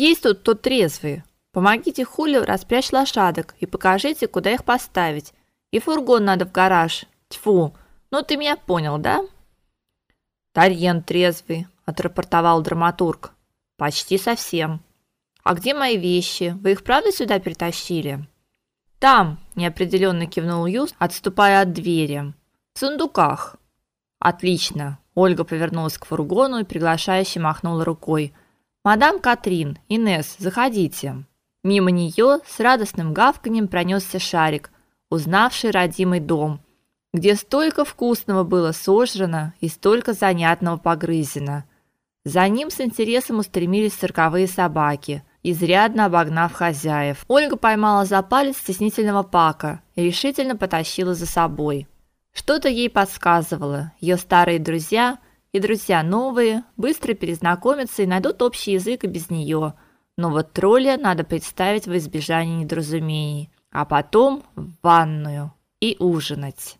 Есть тут тот трезвый. Помогите Хулио распрячь лошадок и покажите, куда их поставить. И фургон надо в гараж. Тьфу. Ну ты меня понял, да? Тарьен трезвый, отрапортовал драматург. Почти совсем. А где мои вещи? Вы их правда сюда притащили? Там, неопределенно кивнул Юст, отступая от двери. В сундуках. Отлично. Ольга повернулась к фургону и приглашающе махнула рукой. Мадам Катрин, Инес, заходите. Мимо нее с радостным гавканьем пронесся шарик, узнавший родимый дом, где столько вкусного было сожрано и столько занятного погрызено. За ним с интересом устремились цирковые собаки, изрядно обогнав хозяев. Ольга поймала за палец стеснительного Пака и решительно потащила за собой. Что-то ей подсказывало. Ее старые друзья и друзья новые быстро перезнакомятся и найдут общий язык и без нее. Но вот тролля надо представить в избежание недоразумений, а потом в ванную и ужинать.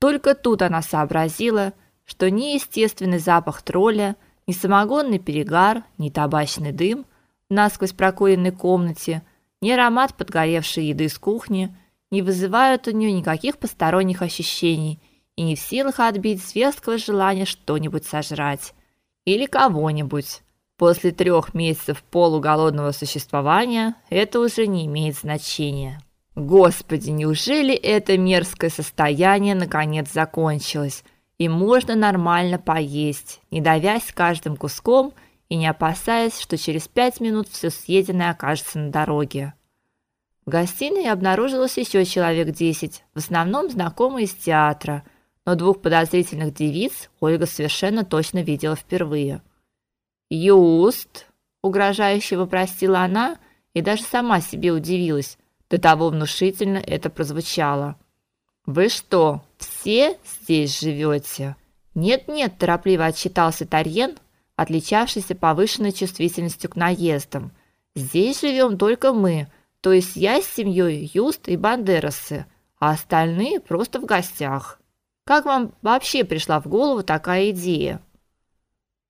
Только тут она сообразила, что ни естественный запах тролля, ни самогонный перегар, ни табачный дым в насквозь прокуренной комнате, ни аромат подгоревшей еды с кухни не вызывают у нее никаких посторонних ощущений и не в силах отбить зверского желания что-нибудь сожрать или кого-нибудь. После трех месяцев полуголодного существования это уже не имеет значения. Господи, неужели это мерзкое состояние наконец закончилось, и можно нормально поесть, не давясь каждым куском и не опасаясь, что через пять минут все съеденное окажется на дороге. В гостиной обнаружилось еще человек десять, в основном знакомые из театра, но двух подозрительных девиц Ольга совершенно точно видела впервые. "Юст", угрожающе вопросила она и даже сама себе удивилась до того внушительно это прозвучало. Вы что, все здесь живете? Нет-нет, торопливо отчитался Тарьен, отличавшийся повышенной чувствительностью к наездам. Здесь живем только мы, то есть я с семьей Юст и Бандерасы, а остальные просто в гостях. Как вам вообще пришла в голову такая идея?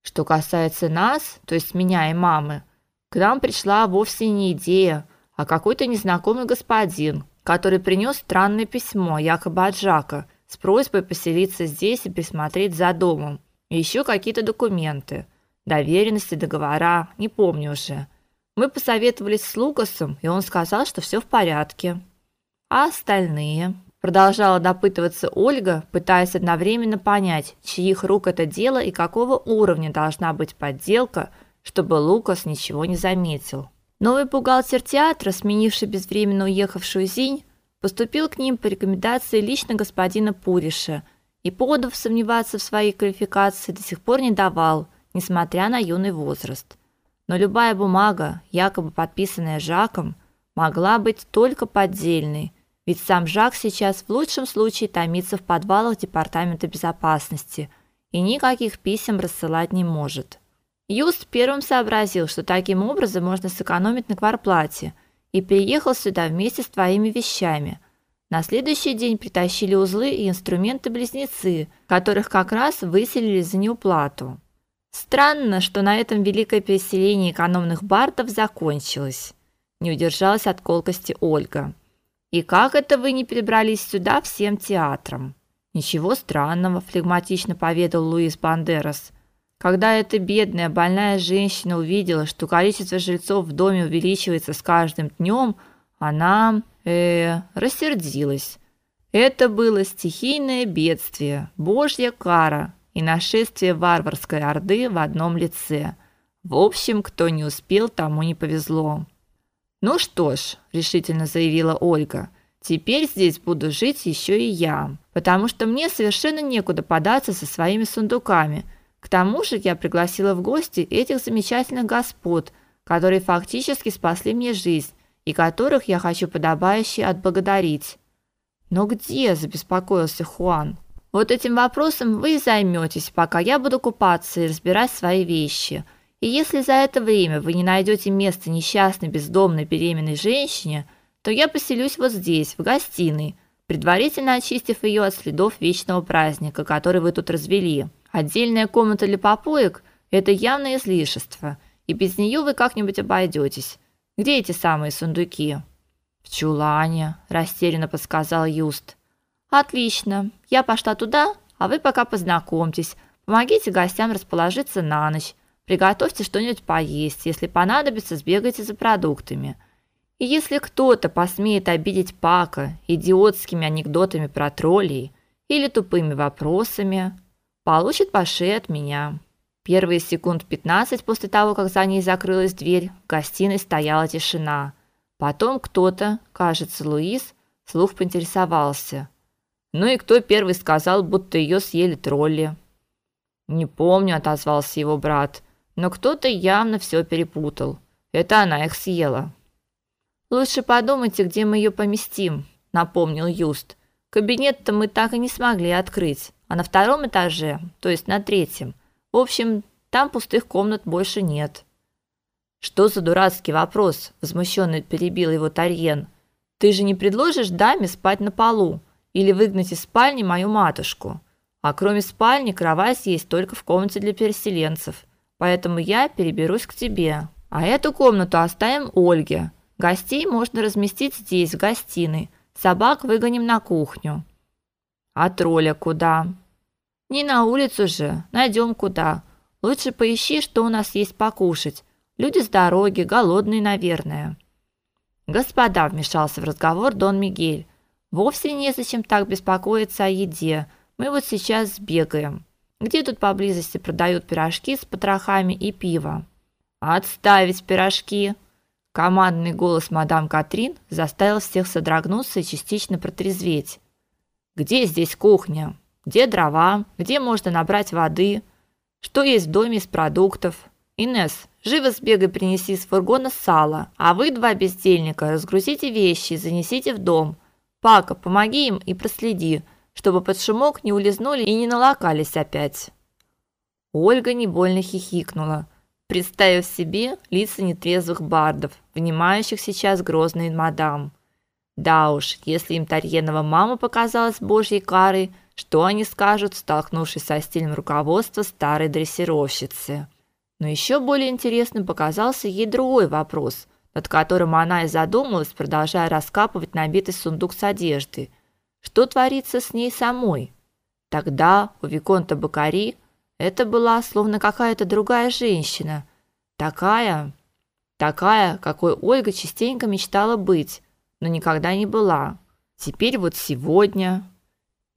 Что касается нас, то есть меня и мамы, к нам пришла вовсе не идея, а какой-то незнакомый господин, который принес странное письмо, якобы от Жака, с просьбой поселиться здесь и присмотреть за домом. И еще какие-то документы, доверенности, договора, не помню уже. Мы посоветовались с Лукасом, и он сказал, что все в порядке. А остальные? Продолжала допытываться Ольга, пытаясь одновременно понять, чьих рук это дело и какого уровня должна быть подделка, чтобы Лукас ничего не заметил. Новый бухгалтер театра, сменивший безвременно уехавшую Зинь, поступил к ним по рекомендации лично господина Пуриша и поводов сомневаться в своей квалификации до сих пор не давал, несмотря на юный возраст. Но любая бумага, якобы подписанная Жаком, могла быть только поддельной, ведь сам Жак сейчас в лучшем случае томится в подвалах департамента безопасности и никаких писем рассылать не может. Юст первым сообразил, что таким образом можно сэкономить на кварплате, и приехал сюда вместе с твоими вещами. На следующий день притащили узлы и инструменты-близнецы, которых как раз выселили за неуплату. Странно, что на этом великое переселение экономных бартов закончилось. Не удержалась от колкости Ольга. И как это вы не перебрались сюда всем театром? Ничего странного, флегматично поведал Луис Бандерас. Когда эта бедная больная женщина увидела, что количество жильцов в доме увеличивается с каждым днем, она э рассердилась. Это было стихийное бедствие, божья кара и нашествие варварской орды в одном лице. В общем, кто не успел, тому не повезло. Ну что ж, решительно заявила Ольга. Теперь здесь буду жить еще и я, потому что мне совершенно некуда податься со своими сундуками к тому же я пригласила в гости этих замечательных господ, которые фактически спасли мне жизнь и которых я хочу подобающе отблагодарить. Но где, забеспокоился Хуан. Вот этим вопросом вы и займётесь, пока я буду купаться и разбирать свои вещи. И если за это время вы не найдете места несчастной бездомной беременной женщине, то я поселюсь вот здесь, в гостиной, предварительно очистив её от следов вечного праздника, который вы тут развели. Отдельная комната для попоек – это явное излишество, и без нее вы как-нибудь обойдетесь. Где эти самые сундуки? В чулане, растерянно подсказал Юст. Отлично. Я пошла туда, а вы пока познакомьтесь. Помогите гостям расположиться на ночь. Приготовьте что-нибудь поесть. Если понадобится, сбегайте за продуктами. И если кто-то посмеет обидеть Пака идиотскими анекдотами про троллей или тупыми вопросами, получит по шее от меня. Первые секунд 15 после того, как за ней закрылась дверь, в гостиной стояла тишина. Потом кто-то, кажется, Луис, слух поинтересовался: "Ну и кто первый сказал, будто ее съели тролли?" "Не помню", отозвался его брат. "Но кто-то явно все перепутал. Это она их съела". "Лучше подумайте, где мы ее поместим", напомнил Юст. "Кабинет-то мы так и не смогли открыть, а на втором этаже, то есть на третьем, в общем, там пустых комнат больше нет. Что за дурацкий вопрос? возмущенно перебил его Тарьен. Ты же не предложишь даме спать на полу или выгнать из спальни мою матушку? А кроме спальни, кровать есть только в комнате для переселенцев. Поэтому я переберусь к тебе. А эту комнату оставим Ольге. Гостей можно разместить здесь, в гостиной. Собак выгоним на кухню. А тролля куда? Не на улицу же, найдем куда. Лучше поищи, что у нас есть покушать. Люди с дороги, голодные, наверное. Господа, вмешался в разговор Дон Мигель. Вовсе не зачем так беспокоиться о еде. Мы вот сейчас сбегаем. Где тут поблизости продают пирожки с потрохами и пиво? Отставить пирожки. Командный голос мадам Катрин заставил всех содрогнуться и частично протрезветь. Где здесь кухня? Где дрова? Где можно набрать воды? Что есть в доме из продуктов? Инес, живо сбегай принеси из фургона сало, а вы два бездельника разгрузите вещи и занесите в дом. Пака, помоги им и проследи, чтобы под шумок не улизнули и не налокались опять. Ольга невольно хихикнула, представив себе лица нетрезвых бардов, внимающих сейчас грозной мадам. Да уж, если им Тарьенова мама показалась божьей карой, что они скажут, столкнувшись со стилем руководства старой дрессировщицы? Но еще более интересным показался ей другой вопрос, над которым она и задумалась, продолжая раскапывать набитый сундук с одеждой. Что творится с ней самой? Тогда у виконта Бакари это была словно какая-то другая женщина, такая, такая, какой Ольга частенько мечтала быть, но никогда не была. Теперь вот сегодня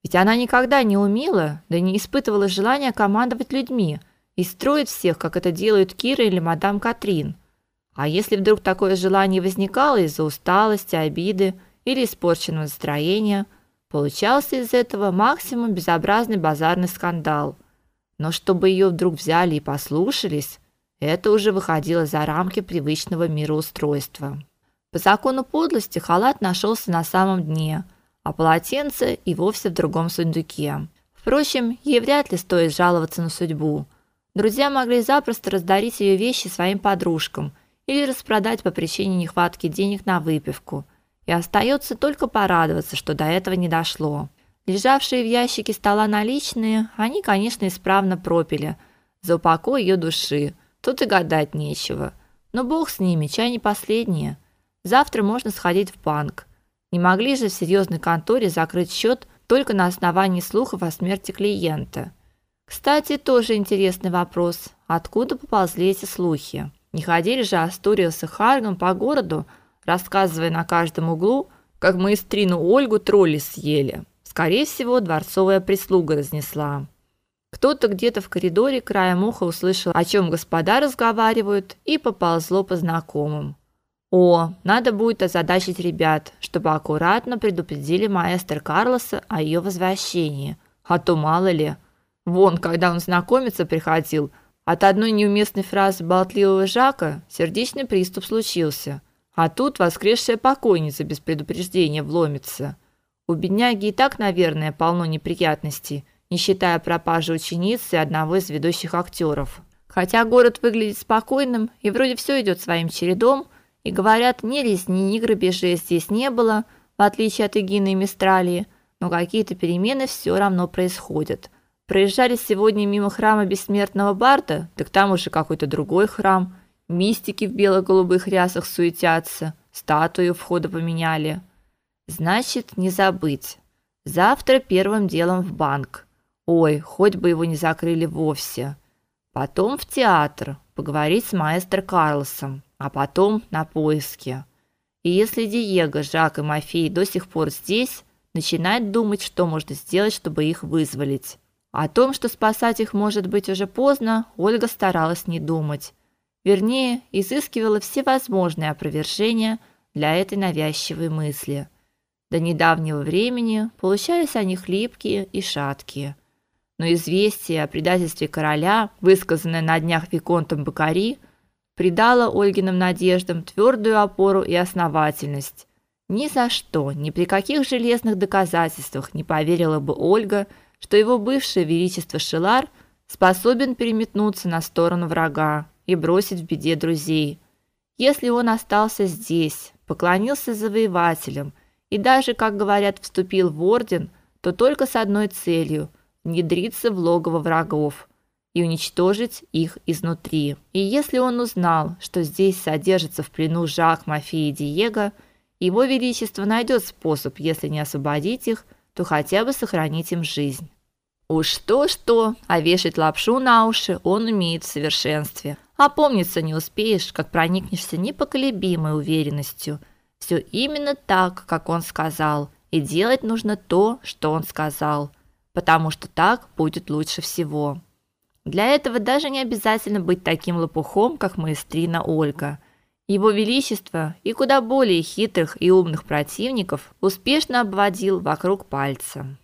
ведь она никогда не умела, да не испытывала желания командовать людьми и строить всех, как это делают Кира или мадам Катрин. А если вдруг такое желание возникало из-за усталости, обиды или испорченного настроения, получался из этого максимум безобразный базарный скандал. Но чтобы ее вдруг взяли и послушались, это уже выходило за рамки привычного мироустройства. По закону подлости халат нашелся на самом дне – а полотенце и вовсе в другом сундуке. Впрочем, ей вряд ли стоит жаловаться на судьбу. Друзья могли запросто раздарить ее вещи своим подружкам или распродать по причине нехватки денег на выпивку. И остается только порадоваться, что до этого не дошло. Лежавшие в ящике стола наличные, они, конечно, исправно пропили за упокой ее души. Тут и гадать нечего. Но бог с ними, чай не последнее. Завтра можно сходить в банк. Не могли же в серьезной конторе закрыть счет только на основании слухов о смерти клиента. Кстати, тоже интересный вопрос. Откуда поползли эти слухи? Не ходили же Астуриус и Харган по городу, рассказывая на каждом углу, как мы Трину Ольгу тролли съели. Скорее всего, дворцовая прислуга разнесла. Кто-то где-то в коридоре краем уха услышал, о чем господа разговаривают, и поползло по знакомым. О, надо будет озадачить ребят, чтобы аккуратно предупредили маэстро Карлоса о ее возвращении. А то мало ли. Вон, когда он знакомиться приходил, от одной неуместной фразы болтливого Жака сердечный приступ случился. А тут воскресшая покойница без предупреждения вломится. У бедняги и так, наверное, полно неприятностей, не считая пропажи ученицы одного из ведущих актеров. Хотя город выглядит спокойным и вроде все идет своим чередом, и говорят, ни резни, ни грабежей здесь не было, в отличие от Эгины и Мистралии, но какие-то перемены все равно происходят. Проезжали сегодня мимо храма бессмертного Барта, так там уже какой-то другой храм. Мистики в бело-голубых рясах суетятся, статуи у входа поменяли. Значит, не забыть. Завтра первым делом в банк. Ой, хоть бы его не закрыли вовсе. Потом в театр, поговорить с маэстро Карлосом, а потом на поиски. И если Диего, Жак и Мафей до сих пор здесь, начинать думать, что можно сделать, чтобы их вызволить. О том, что спасать их может быть уже поздно, Ольга старалась не думать. Вернее, изыскивала всевозможные опровержения для этой навязчивой мысли. До недавнего времени получались они хлипкие и шаткие. Но известие о предательстве короля, высказанное на днях виконтом Бакари, придало Ольгиным надеждам твердую опору и основательность. Ни за что, ни при каких железных доказательствах не поверила бы Ольга, что его бывшее величество Шелар способен переметнуться на сторону врага и бросить в беде друзей. Если он остался здесь, поклонился завоевателям и даже, как говорят, вступил в орден, то только с одной целью внедриться в логово врагов и уничтожить их изнутри. И если он узнал, что здесь содержится в плену Жак, Мафи и Диего, его величество найдет способ, если не освободить их, то хотя бы сохранить им жизнь. Уж то-что, а вешать лапшу на уши он умеет в совершенстве. А помниться не успеешь, как проникнешься непоколебимой уверенностью. Все именно так, как он сказал, и делать нужно то, что он сказал, потому что так будет лучше всего. Для этого даже не обязательно быть таким лопухом, как маэстрина Ольга. Его величество и куда более хитрых и умных противников успешно обводил вокруг пальца.